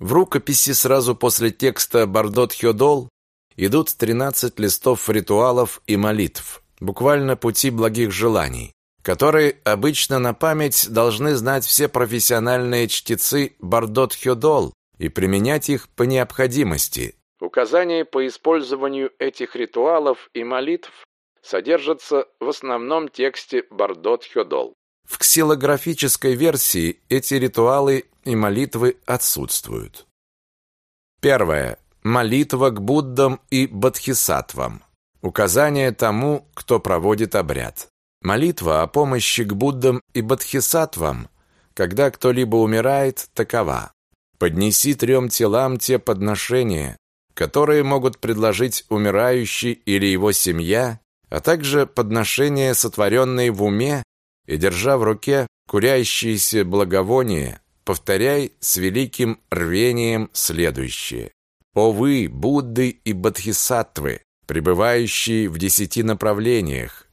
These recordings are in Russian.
В рукописи сразу после текста Бардот Хёдол идут 13 листов ритуалов и молитв, буквально пути благих желаний, которые обычно на память должны знать все профессиональные чтецы Бардот Хёдол и применять их по необходимости. Указания по использованию этих ритуалов и молитв содержатся в основном тексте Бардот Хёдол. В ксилографической версии эти ритуалы и молитвы отсутствуют. Первое. Молитва к Буддам и Бодхисаттвам. Указание тому, кто проводит обряд. Молитва о помощи к Буддам и Бодхисаттвам, когда кто-либо умирает, такова. Поднеси трем телам те подношения, которые могут предложить умирающий или его семья, а также подношения, сотворенные в уме и держа в руке курящиеся благовония, повторяй с великим рвением следующее. «О вы, Будды и Бодхисаттвы, пребывающие в десяти направлениях,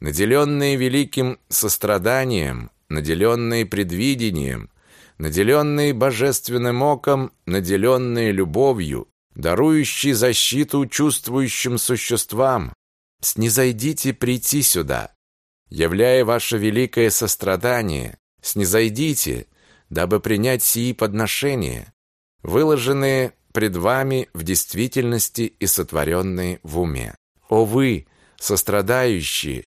наделенные великим состраданием, наделенные предвидением, наделенные божественным оком, наделенные любовью, дарующие защиту чувствующим существам, снизойдите прийти сюда, являя ваше великое сострадание, снизойдите, дабы принять сии подношения, выложенные пред вами в действительности и сотворенные в уме. О вы, сострадающие,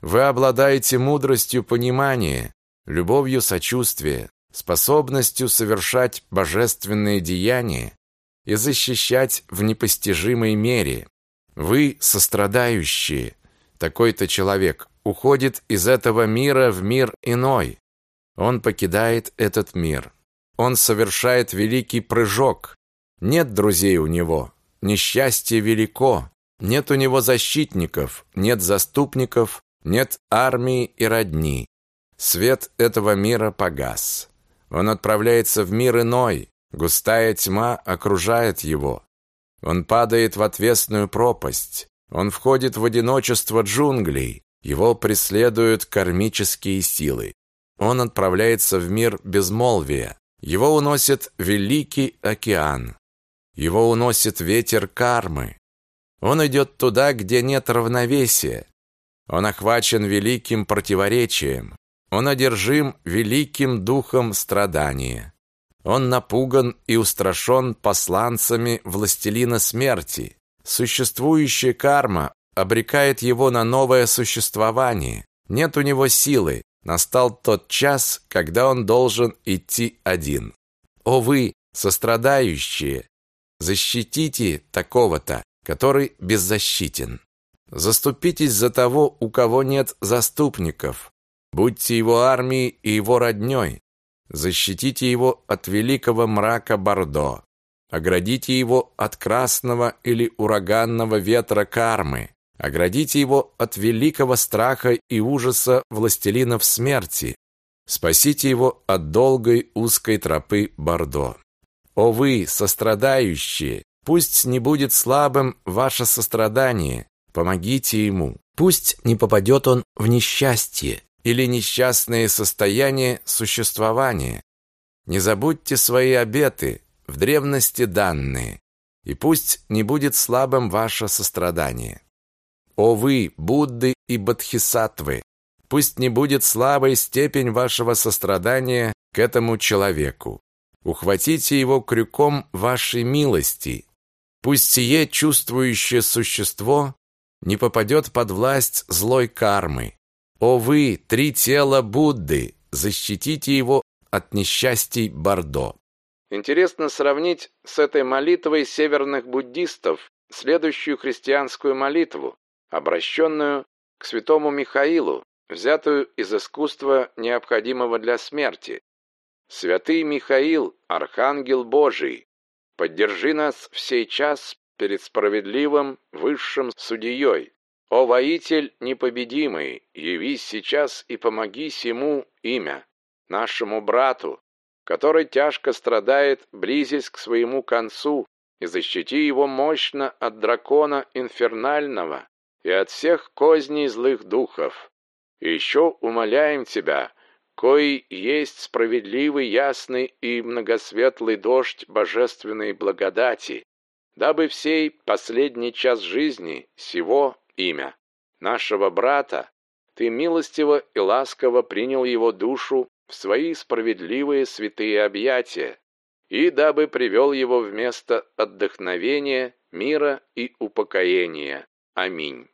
вы обладаете мудростью понимания, любовью сочувствия, способностью совершать божественные деяния и защищать в непостижимой мере. Вы, сострадающие, такой-то человек, уходит из этого мира в мир иной. Он покидает этот мир. Он совершает великий прыжок. Нет друзей у него. Несчастье велико. Нет у него защитников, нет заступников, нет армии и родни. Свет этого мира погас. Он отправляется в мир иной. Густая тьма окружает его. Он падает в отвесную пропасть. Он входит в одиночество джунглей. Его преследуют кармические силы. Он отправляется в мир безмолвия. Его уносит великий океан. Его уносит ветер кармы. Он идет туда, где нет равновесия. Он охвачен великим противоречием. Он одержим великим духом страдания. Он напуган и устрашен посланцами властелина смерти. Существующая карма обрекает его на новое существование. Нет у него силы. Настал тот час, когда он должен идти один. О вы, сострадающие, защитите такого-то, который беззащитен. Заступитесь за того, у кого нет заступников. Будьте его армией и его роднёй. Защитите его от великого мрака Бордо. Оградите его от красного или ураганного ветра кармы. Оградите его от великого страха и ужаса властелинов смерти. Спасите его от долгой узкой тропы Бордо. О вы, сострадающие, пусть не будет слабым ваше сострадание, помогите ему. Пусть не попадет он в несчастье или несчастное состояние существования. Не забудьте свои обеты, в древности данные, и пусть не будет слабым ваше сострадание. О вы, Будды и Бодхисаттвы, пусть не будет слабой степень вашего сострадания к этому человеку. Ухватите его крюком вашей милости. Пусть сие чувствующее существо не попадет под власть злой кармы. О вы, три тела Будды, защитите его от несчастий Бордо. Интересно сравнить с этой молитвой северных буддистов следующую христианскую молитву, обращенную к святому Михаилу, взятую из искусства, необходимого для смерти. «Святый Михаил, Архангел Божий, поддержи нас в сей час перед справедливым высшим судьей. О воитель непобедимый, явись сейчас и помоги сему имя, нашему брату, который тяжко страдает, близясь к своему концу, и защити его мощно от дракона инфернального, и от всех козней злых духов. И еще умоляем Тебя, кой есть справедливый, ясный и многосветлый дождь божественной благодати, дабы всей последний час жизни сего имя нашего брата ты милостиво и ласково принял его душу в свои справедливые святые объятия, и дабы привел его в место отдохновения, мира и упокоения. Аминь.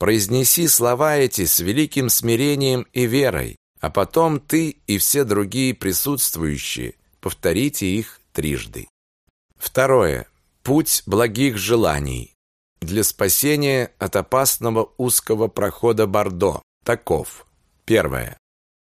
Произнеси слова эти с великим смирением и верой, а потом ты и все другие присутствующие повторите их трижды. Второе. Путь благих желаний. Для спасения от опасного узкого прохода Бордо. Таков. Первое.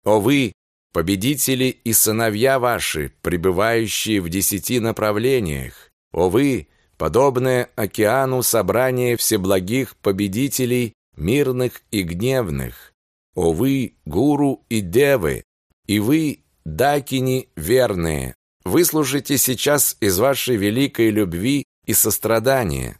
О вы, победители и сыновья ваши, пребывающие в десяти направлениях! О вы, подобное океану собрание всеблагих победителей, мирных и гневных! О вы, гуру и девы! И вы, дакини верные! Выслушайте сейчас из вашей великой любви и сострадания.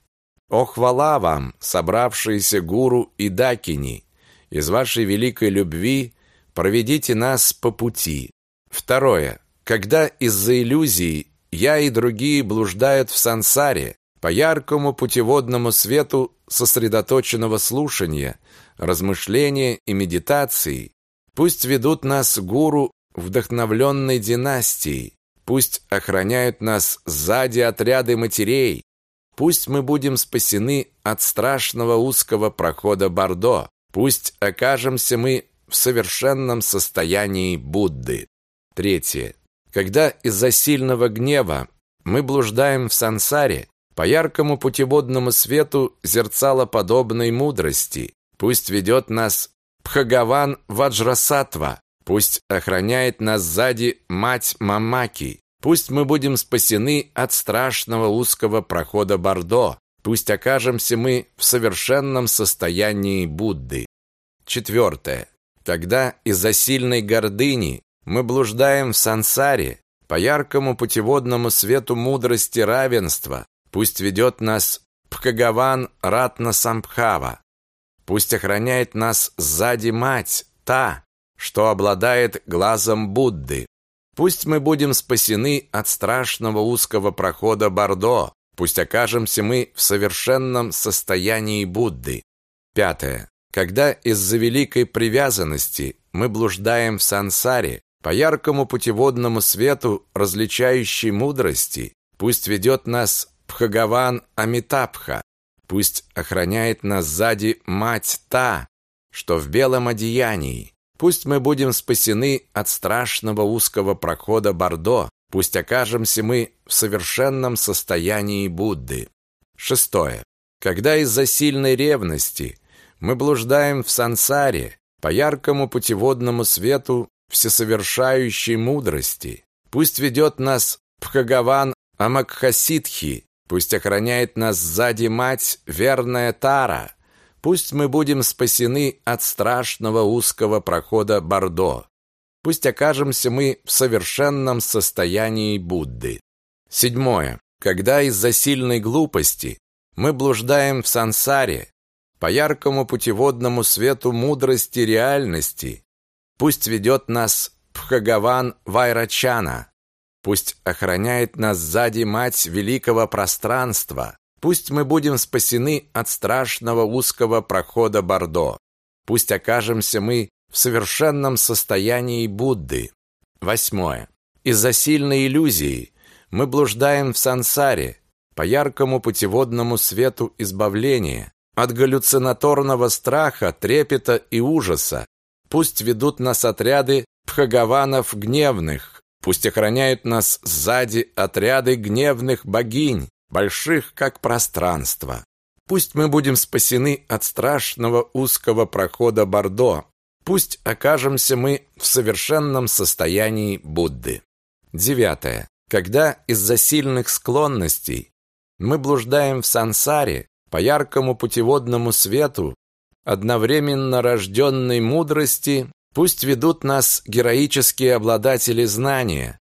О хвала вам, собравшиеся гуру и дакини! Из вашей великой любви проведите нас по пути. Второе. Когда из-за иллюзий я и другие блуждают в сансаре, по яркому путеводному свету сосредоточенного слушания, размышления и медитации, пусть ведут нас гуру вдохновленной династии, пусть охраняют нас сзади отряды матерей, пусть мы будем спасены от страшного узкого прохода Бордо, пусть окажемся мы в совершенном состоянии Будды. Третье. Когда из-за сильного гнева мы блуждаем в сансаре, по яркому путеводному свету зерцалоподобной мудрости, пусть ведет нас Пхагаван Ваджрасатва, пусть охраняет нас сзади мать Мамаки, пусть мы будем спасены от страшного узкого прохода Бордо, пусть окажемся мы в совершенном состоянии Будды. Четвертое. Тогда из-за сильной гордыни мы блуждаем в сансаре, по яркому путеводному свету мудрости равенства. Пусть ведет нас Пхагаван Ратна Самбхава. Пусть охраняет нас сзади мать, та, что обладает глазом Будды. Пусть мы будем спасены от страшного узкого прохода Бордо. Пусть окажемся мы в совершенном состоянии Будды. Пятое. Когда из-за великой привязанности мы блуждаем в сансаре, по яркому путеводному свету различающей мудрости, пусть ведет нас Пхагаван Амитабха, пусть охраняет нас сзади мать та, что в белом одеянии, пусть мы будем спасены от страшного узкого прохода Бордо, пусть окажемся мы в совершенном состоянии Будды. Шестое. Когда из-за сильной ревности – мы блуждаем в сансаре по яркому путеводному свету всесовершающей мудрости. Пусть ведет нас Пхагаван Амакхасидхи, пусть охраняет нас сзади мать верная Тара. Пусть мы будем спасены от страшного узкого прохода Бордо. Пусть окажемся мы в совершенном состоянии Будды. Седьмое. Когда из-за сильной глупости мы блуждаем в сансаре, по яркому путеводному свету мудрости реальности. Пусть ведет нас Пхагаван Вайрачана. Пусть охраняет нас сзади мать великого пространства. Пусть мы будем спасены от страшного узкого прохода Бордо. Пусть окажемся мы в совершенном состоянии Будды. Восьмое. Из-за сильной иллюзии мы блуждаем в сансаре по яркому путеводному свету избавления. От галлюцинаторного страха, трепета и ужаса. Пусть ведут нас отряды пхагаванов гневных, пусть охраняют нас сзади отряды гневных богинь, больших как пространство. Пусть мы будем спасены от страшного узкого прохода Бордо. Пусть окажемся мы в совершенном состоянии Будды. Девятое. Когда из-за сильных склонностей мы блуждаем в сансаре, по яркому путеводному свету, одновременно рожденной мудрости, пусть ведут нас героические обладатели знания,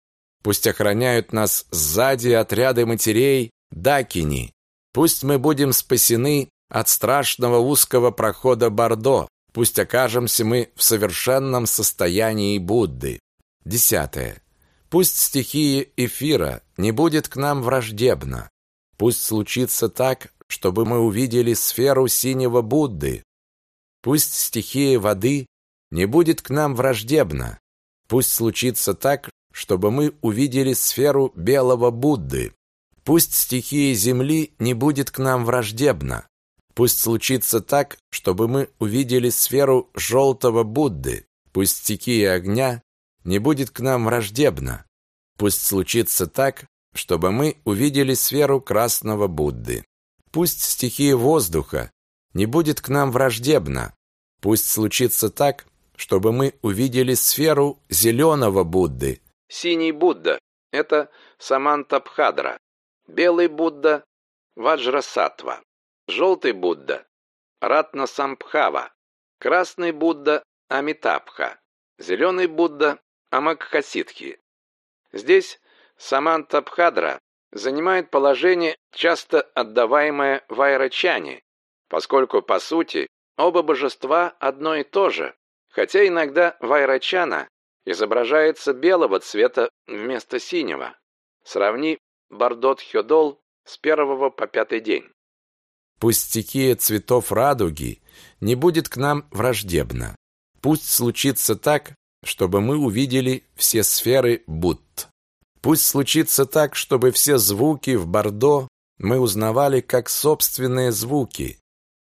пусть охраняют нас сзади отряды матерей, дакини, пусть мы будем спасены от страшного узкого прохода Бордо, пусть окажемся мы в совершенном состоянии Будды. Десятое. Пусть стихия эфира не будет к нам враждебна. Пусть случится так, чтобы мы увидели сферу синего Будды. Пусть стихия воды не будет к нам враждебна. Пусть случится так, чтобы мы увидели сферу белого Будды. Пусть стихия земли не будет к нам враждебна. Пусть случится так, чтобы мы увидели сферу желтого Будды. Пусть стихия огня не будет к нам враждебна. Пусть случится так, чтобы мы увидели сферу красного Будды. Пусть стихия воздуха не будет к нам враждебна. Пусть случится так, чтобы мы увидели сферу зеленого Будды. Синий Будда – это Самантабхадра. Белый Будда – Ваджрасатва. Желтый Будда – Ратнасамбхава. Красный Будда – Амитабха. Зеленый Будда – Амакхасидхи. Здесь Самантабхадра занимает положение, часто отдаваемое Вайрачане, поскольку, по сути, оба божества одно и то же, хотя иногда Вайрачана изображается белого цвета вместо синего. Сравни Бардот Хёдол с первого по пятый день. Пусть стихия цветов радуги не будет к нам враждебна. Пусть случится так, чтобы мы увидели все сферы Будд. Пусть случится так, чтобы все звуки в Бордо мы узнавали как собственные звуки.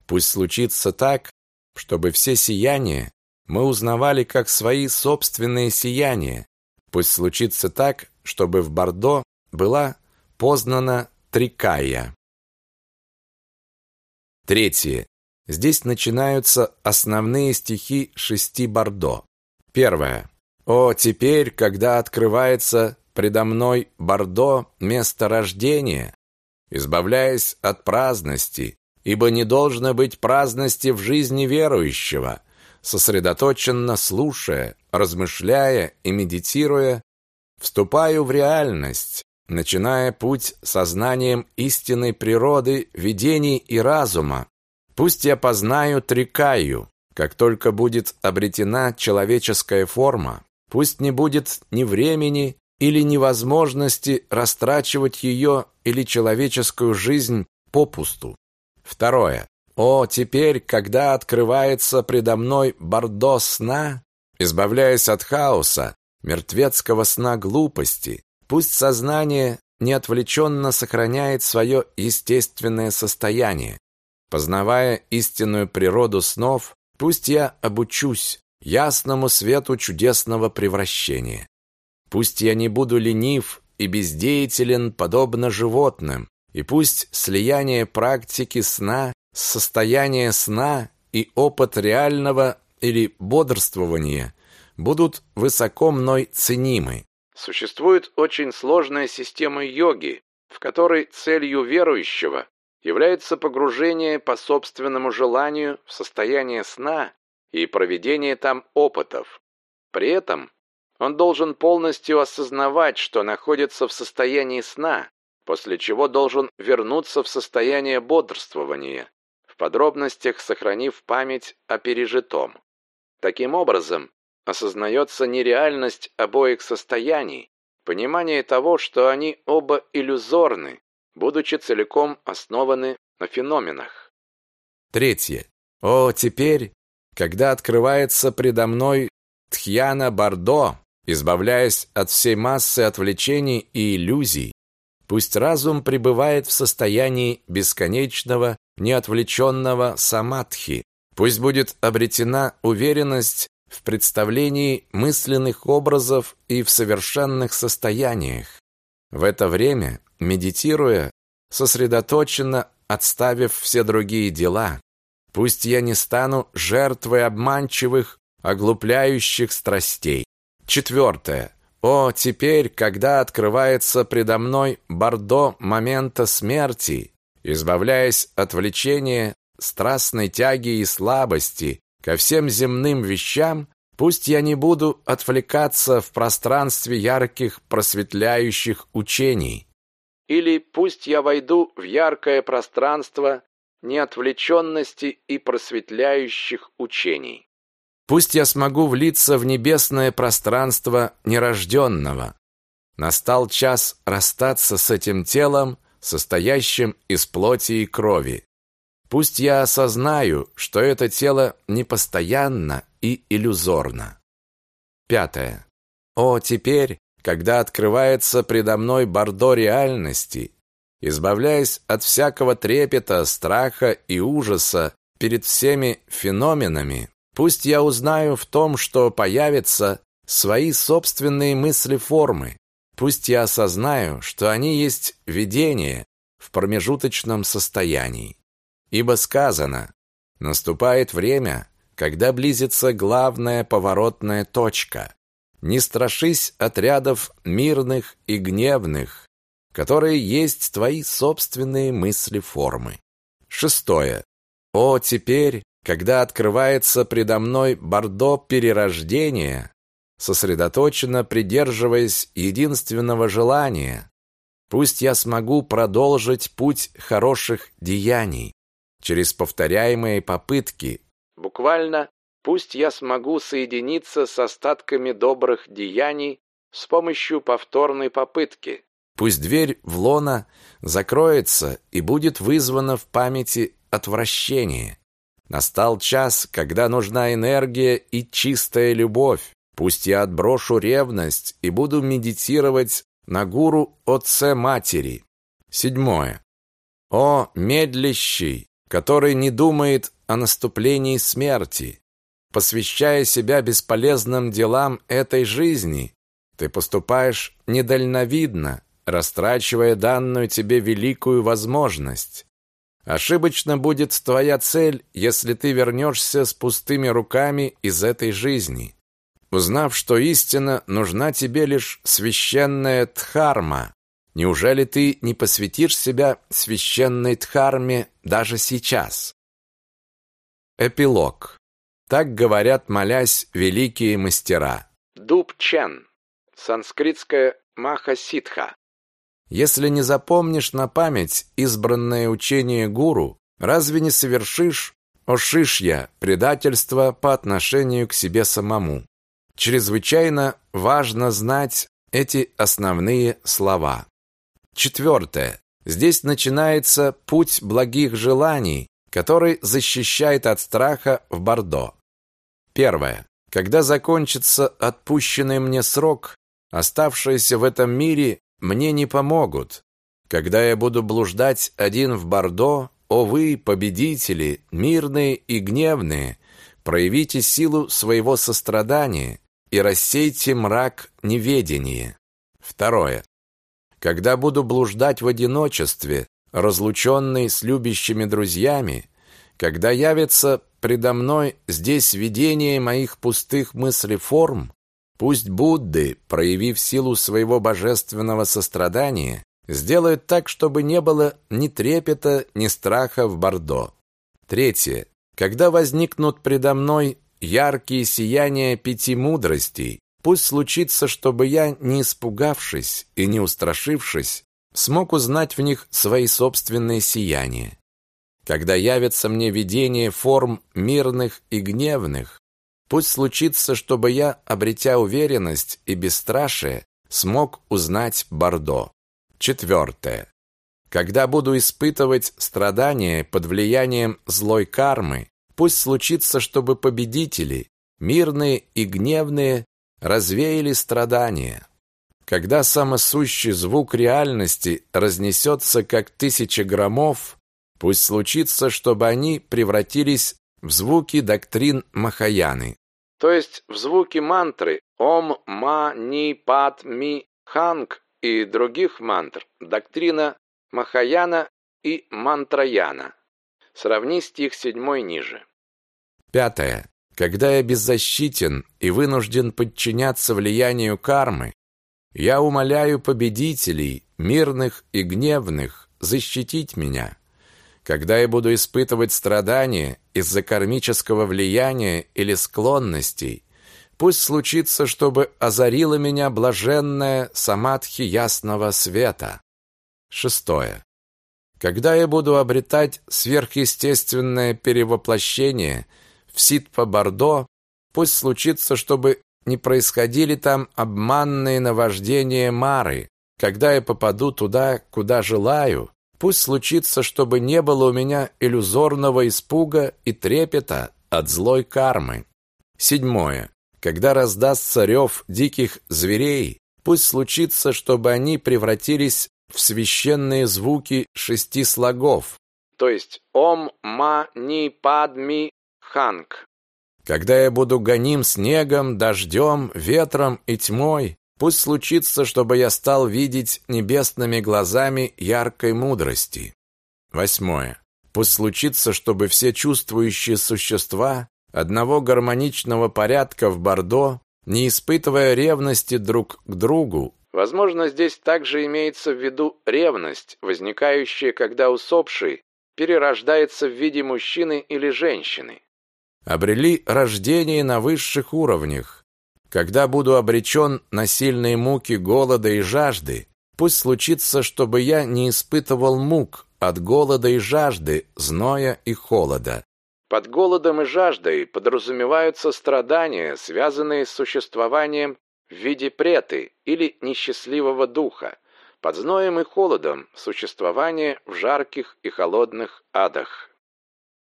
Пусть случится так, чтобы все сияния мы узнавали как свои собственные сияния. Пусть случится так, чтобы в Бордо была познана Трикая. Третье. Здесь начинаются основные стихи шести Бордо. Первое. «О, теперь, когда открывается предо мной Бордо место рождения, избавляясь от праздности, ибо не должно быть праздности в жизни верующего, сосредоточенно слушая, размышляя и медитируя, вступаю в реальность, начиная путь сознанием истинной природы, видений и разума. Пусть я познаю Трикаю, как только будет обретена человеческая форма, пусть не будет ни времени или невозможности растрачивать ее или человеческую жизнь попусту. Второе. О, теперь, когда открывается предо мной бордо сна, избавляясь от хаоса, мертвецкого сна глупости, пусть сознание неотвлеченно сохраняет свое естественное состояние. Познавая истинную природу снов, пусть я обучусь ясному свету чудесного превращения. Пусть я не буду ленив и бездеятелен, подобно животным, и пусть слияние практики сна, состояние сна и опыт реального или бодрствования будут высоко мной ценимы. Существует очень сложная система йоги, в которой целью верующего является погружение по собственному желанию в состояние сна и проведение там опытов. При этом он должен полностью осознавать, что находится в состоянии сна, после чего должен вернуться в состояние бодрствования, подробностях сохранив память о пережитом. Таким образом, осознается нереальность обоих состояний, понимание того, что они оба иллюзорны, будучи целиком основаны на феноменах. Третье. О, теперь, когда открывается предо мной Тхьяна Бардо, избавляясь от всей массы отвлечений и иллюзий, пусть разум пребывает в состоянии бесконечного, неотвлеченного самадхи, пусть будет обретена уверенность в представлении мысленных образов и в совершенных состояниях. В это время, медитируя, сосредоточенно отставив все другие дела, пусть я не стану жертвой обманчивых, оглупляющих страстей. Четвертое. О, теперь, когда открывается предо мной бордо момента смерти, избавляясь от влечения, страстной тяги и слабости ко всем земным вещам, пусть я не буду отвлекаться в пространстве ярких просветляющих учений. Или пусть я войду в яркое пространство неотвлеченности и просветляющих учений. Пусть я смогу влиться в небесное пространство нерожденного. Настал час расстаться с этим телом, состоящим из плоти и крови. Пусть я осознаю, что это тело непостоянно и иллюзорно. Пятое. О, теперь, когда открывается предо мной бордо реальности, избавляясь от всякого трепета, страха и ужаса перед всеми феноменами, Пусть я узнаю в том, что появятся свои собственные мысли-формы. Пусть я осознаю, что они есть видение в промежуточном состоянии. Ибо сказано, наступает время, когда близится главная поворотная точка. Не страшись отрядов мирных и гневных, которые есть твои собственные мысли-формы. Шестое. О, теперь, когда открывается предо мной бордо перерождения, сосредоточенно придерживаясь единственного желания, пусть я смогу продолжить путь хороших деяний через повторяемые попытки, буквально пусть я смогу соединиться с остатками добрых деяний с помощью повторной попытки. Пусть дверь в лона закроется и будет вызвано в памяти отвращение. Настал час, когда нужна энергия и чистая любовь. Пусть я отброшу ревность и буду медитировать на гуру Отце Матери. Седьмое. О, медлящий, который не думает о наступлении смерти, посвящая себя бесполезным делам этой жизни, ты поступаешь недальновидно, растрачивая данную тебе великую возможность. Ошибочно будет твоя цель, если ты вернешься с пустыми руками из этой жизни. Узнав, что истина нужна тебе лишь священная дхарма, неужели ты не посвятишь себя священной дхарме даже сейчас? Эпилог. Так говорят, молясь, великие мастера. Дуб Чен. Санскритское Маха-ситха. Если не запомнишь на память избранное учение гуру, разве не совершишь ошишья, предательство по отношению к себе самому? Чрезвычайно важно знать эти основные слова. Четвертое. Здесь начинается путь благих желаний, который защищает от страха в Бордо. Первое. Когда закончится отпущенный мне срок, оставшееся в этом мире мне не помогут. Когда я буду блуждать один в Бордо, о вы, победители, мирные и гневные, проявите силу своего сострадания и рассейте мрак неведения. Второе. Когда буду блуждать в одиночестве, разлученный с любящими друзьями, когда явится предо мной здесь видение моих пустых мыслеформ, Пусть Будды, проявив силу своего божественного сострадания, сделают так, чтобы не было ни трепета, ни страха в Бордо. Третье. Когда возникнут предо мной яркие сияния пяти мудростей, пусть случится, чтобы я, не испугавшись и не устрашившись, смог узнать в них свои собственные сияния. Когда явится мне видение форм мирных и гневных, Пусть случится, чтобы я, обретя уверенность и бесстрашие, смог узнать Бордо. Четвертое. Когда буду испытывать страдания под влиянием злой кармы, пусть случится, чтобы победители, мирные и гневные, развеяли страдания. Когда самосущий звук реальности разнесется как тысяча громов, пусть случится, чтобы они превратились в звуки доктрин Махаяны то есть в звуке мантры Ом, Ма, Ни, Пат, Ми, Ханг и других мантр, доктрина Махаяна и Мантраяна. Сравни стих седьмой ниже. Пятое. Когда я беззащитен и вынужден подчиняться влиянию кармы, я умоляю победителей, мирных и гневных, защитить меня. Когда я буду испытывать страдания из-за кармического влияния или склонностей, пусть случится, чтобы озарила меня блаженная самадхи ясного света. Шестое. Когда я буду обретать сверхъестественное перевоплощение в Ситпа-Бордо, пусть случится, чтобы не происходили там обманные наваждения Мары. Когда я попаду туда, куда желаю, пусть случится, чтобы не было у меня иллюзорного испуга и трепета от злой кармы. Седьмое. Когда раздастся рев диких зверей, пусть случится, чтобы они превратились в священные звуки шести слогов, то есть Ом, Ма, Ни, Падми, Ханг. Когда я буду гоним снегом, дождем, ветром и тьмой, пусть случится, чтобы я стал видеть небесными глазами яркой мудрости. Восьмое. Пусть случится, чтобы все чувствующие существа одного гармоничного порядка в Бордо, не испытывая ревности друг к другу, возможно, здесь также имеется в виду ревность, возникающая, когда усопший перерождается в виде мужчины или женщины, обрели рождение на высших уровнях. Когда буду обречен на сильные муки голода и жажды, пусть случится, чтобы я не испытывал мук от голода и жажды, зноя и холода. Под голодом и жаждой подразумеваются страдания, связанные с существованием в виде преты или несчастливого духа, под зноем и холодом существование в жарких и холодных адах.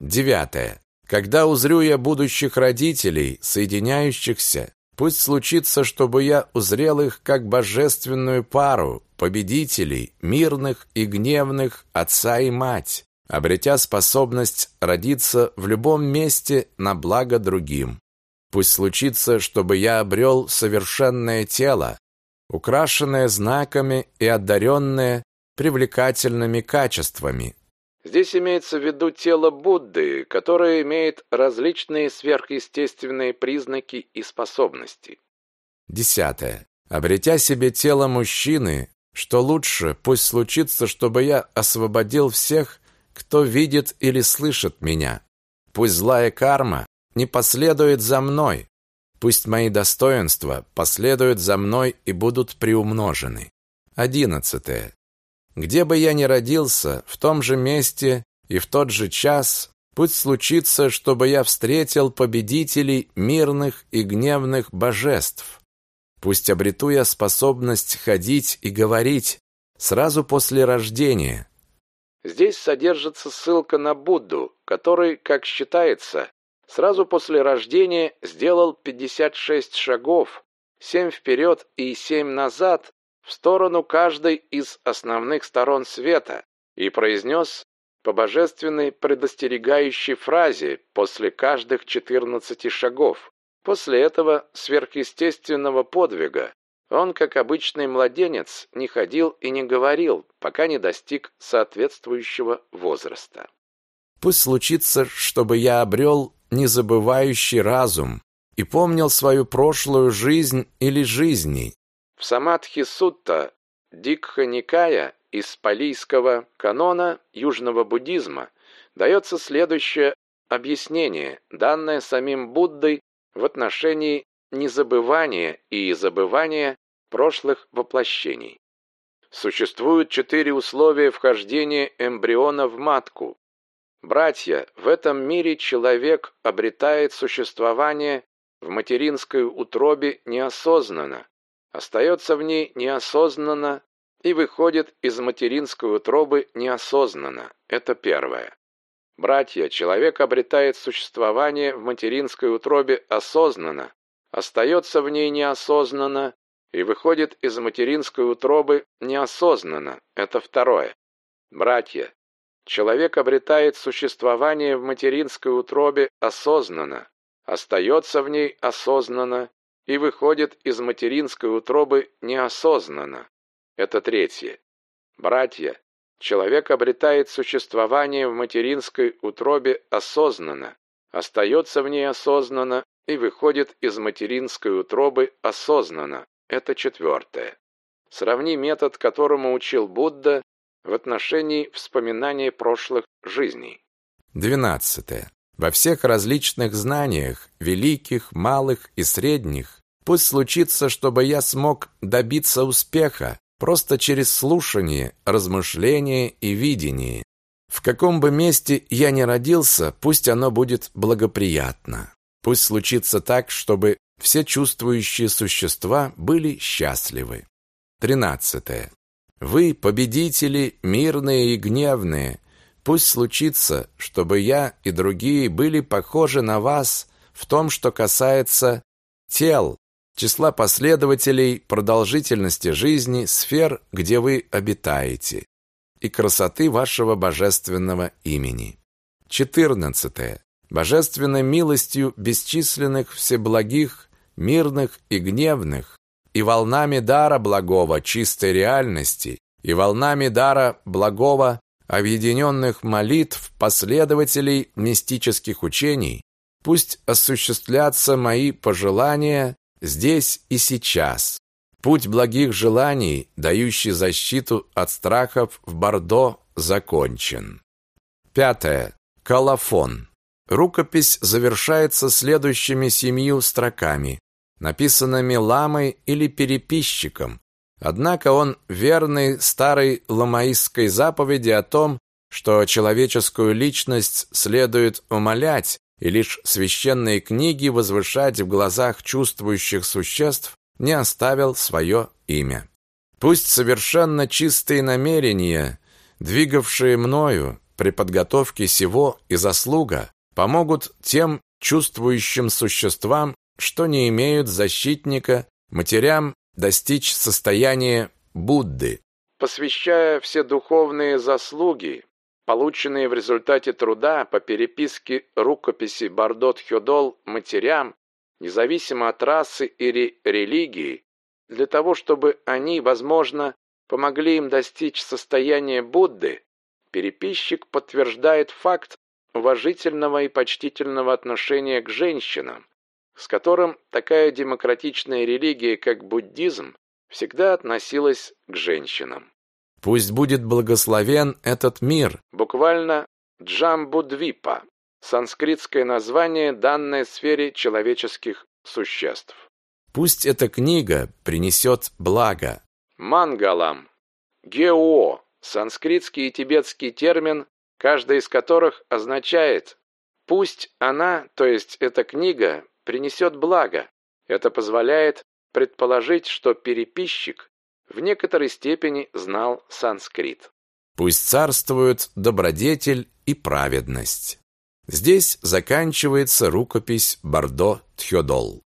Девятое. Когда узрю я будущих родителей, соединяющихся, пусть случится, чтобы я узрел их как божественную пару, победителей, мирных и гневных, отца и мать, обретя способность родиться в любом месте на благо другим. Пусть случится, чтобы я обрел совершенное тело, украшенное знаками и одаренное привлекательными качествами, Здесь имеется в виду тело Будды, которое имеет различные сверхъестественные признаки и способности. Десятое. Обретя себе тело мужчины, что лучше, пусть случится, чтобы я освободил всех, кто видит или слышит меня. Пусть злая карма не последует за мной. Пусть мои достоинства последуют за мной и будут приумножены. Одиннадцатое. Где бы я ни родился, в том же месте и в тот же час, пусть случится, чтобы я встретил победителей мирных и гневных божеств. Пусть обрету я способность ходить и говорить сразу после рождения. Здесь содержится ссылка на Будду, который, как считается, сразу после рождения сделал 56 шагов, 7 вперед и 7 назад в сторону каждой из основных сторон света и произнес по божественной предостерегающей фразе после каждых четырнадцати шагов. После этого сверхъестественного подвига он, как обычный младенец, не ходил и не говорил, пока не достиг соответствующего возраста. Пусть случится, чтобы я обрел незабывающий разум и помнил свою прошлую жизнь или жизни, в Самадхи-сутта Дикха Никая из палийского канона южного буддизма дается следующее объяснение, данное самим Буддой в отношении незабывания и забывания прошлых воплощений. Существуют четыре условия вхождения эмбриона в матку. Братья, в этом мире человек обретает существование в материнской утробе неосознанно, остается в ней неосознанно и выходит из материнской утробы неосознанно. Это первое. Братья, человек обретает существование в материнской утробе осознанно, остается в ней неосознанно и выходит из материнской утробы неосознанно. Это второе. Братья, человек обретает существование в материнской утробе осознанно, остается в ней осознанно и выходит из материнской утробы неосознанно. Это третье. Братья, человек обретает существование в материнской утробе осознанно, остается в ней осознанно и выходит из материнской утробы осознанно. Это четвертое. Сравни метод, которому учил Будда в отношении вспоминания прошлых жизней. Двенадцатое. Во всех различных знаниях, великих, малых и средних, Пусть случится, чтобы я смог добиться успеха, просто через слушание, размышление и видение. В каком бы месте я ни родился, пусть оно будет благоприятно. Пусть случится так, чтобы все чувствующие существа были счастливы. Тринадцатое. Вы, победители, мирные и гневные, пусть случится, чтобы я и другие были похожи на вас в том, что касается тел, числа последователей, продолжительности жизни, сфер, где вы обитаете, и красоты вашего божественного имени. 14. Божественной милостью бесчисленных всеблагих, мирных и гневных, и волнами дара благого чистой реальности, и волнами дара благого объединенных молитв последователей мистических учений, пусть осуществлятся мои пожелания здесь и сейчас. Путь благих желаний, дающий защиту от страхов в Бордо, закончен. Пятое. Колофон. Рукопись завершается следующими семью строками, написанными ламой или переписчиком. Однако он верный старой ламаистской заповеди о том, что человеческую личность следует умолять, и лишь священные книги возвышать в глазах чувствующих существ не оставил свое имя. Пусть совершенно чистые намерения, двигавшие мною при подготовке сего и заслуга, помогут тем чувствующим существам, что не имеют защитника, матерям достичь состояния Будды. Посвящая все духовные заслуги, полученные в результате труда по переписке рукописи Бардот-Хёдол матерям, независимо от расы или религии, для того, чтобы они, возможно, помогли им достичь состояния Будды, переписчик подтверждает факт уважительного и почтительного отношения к женщинам, с которым такая демократичная религия, как буддизм, всегда относилась к женщинам. Пусть будет благословен этот мир. Буквально Джамбудвипа, санскритское название, данное сфере человеческих существ. Пусть эта книга принесет благо. Мангалам. Гео. Санскритский и тибетский термин, каждый из которых означает «пусть она, то есть эта книга, принесет благо». Это позволяет предположить, что переписчик в некоторой степени знал санскрит. Пусть царствуют добродетель и праведность. Здесь заканчивается рукопись Бардо Тхёдол.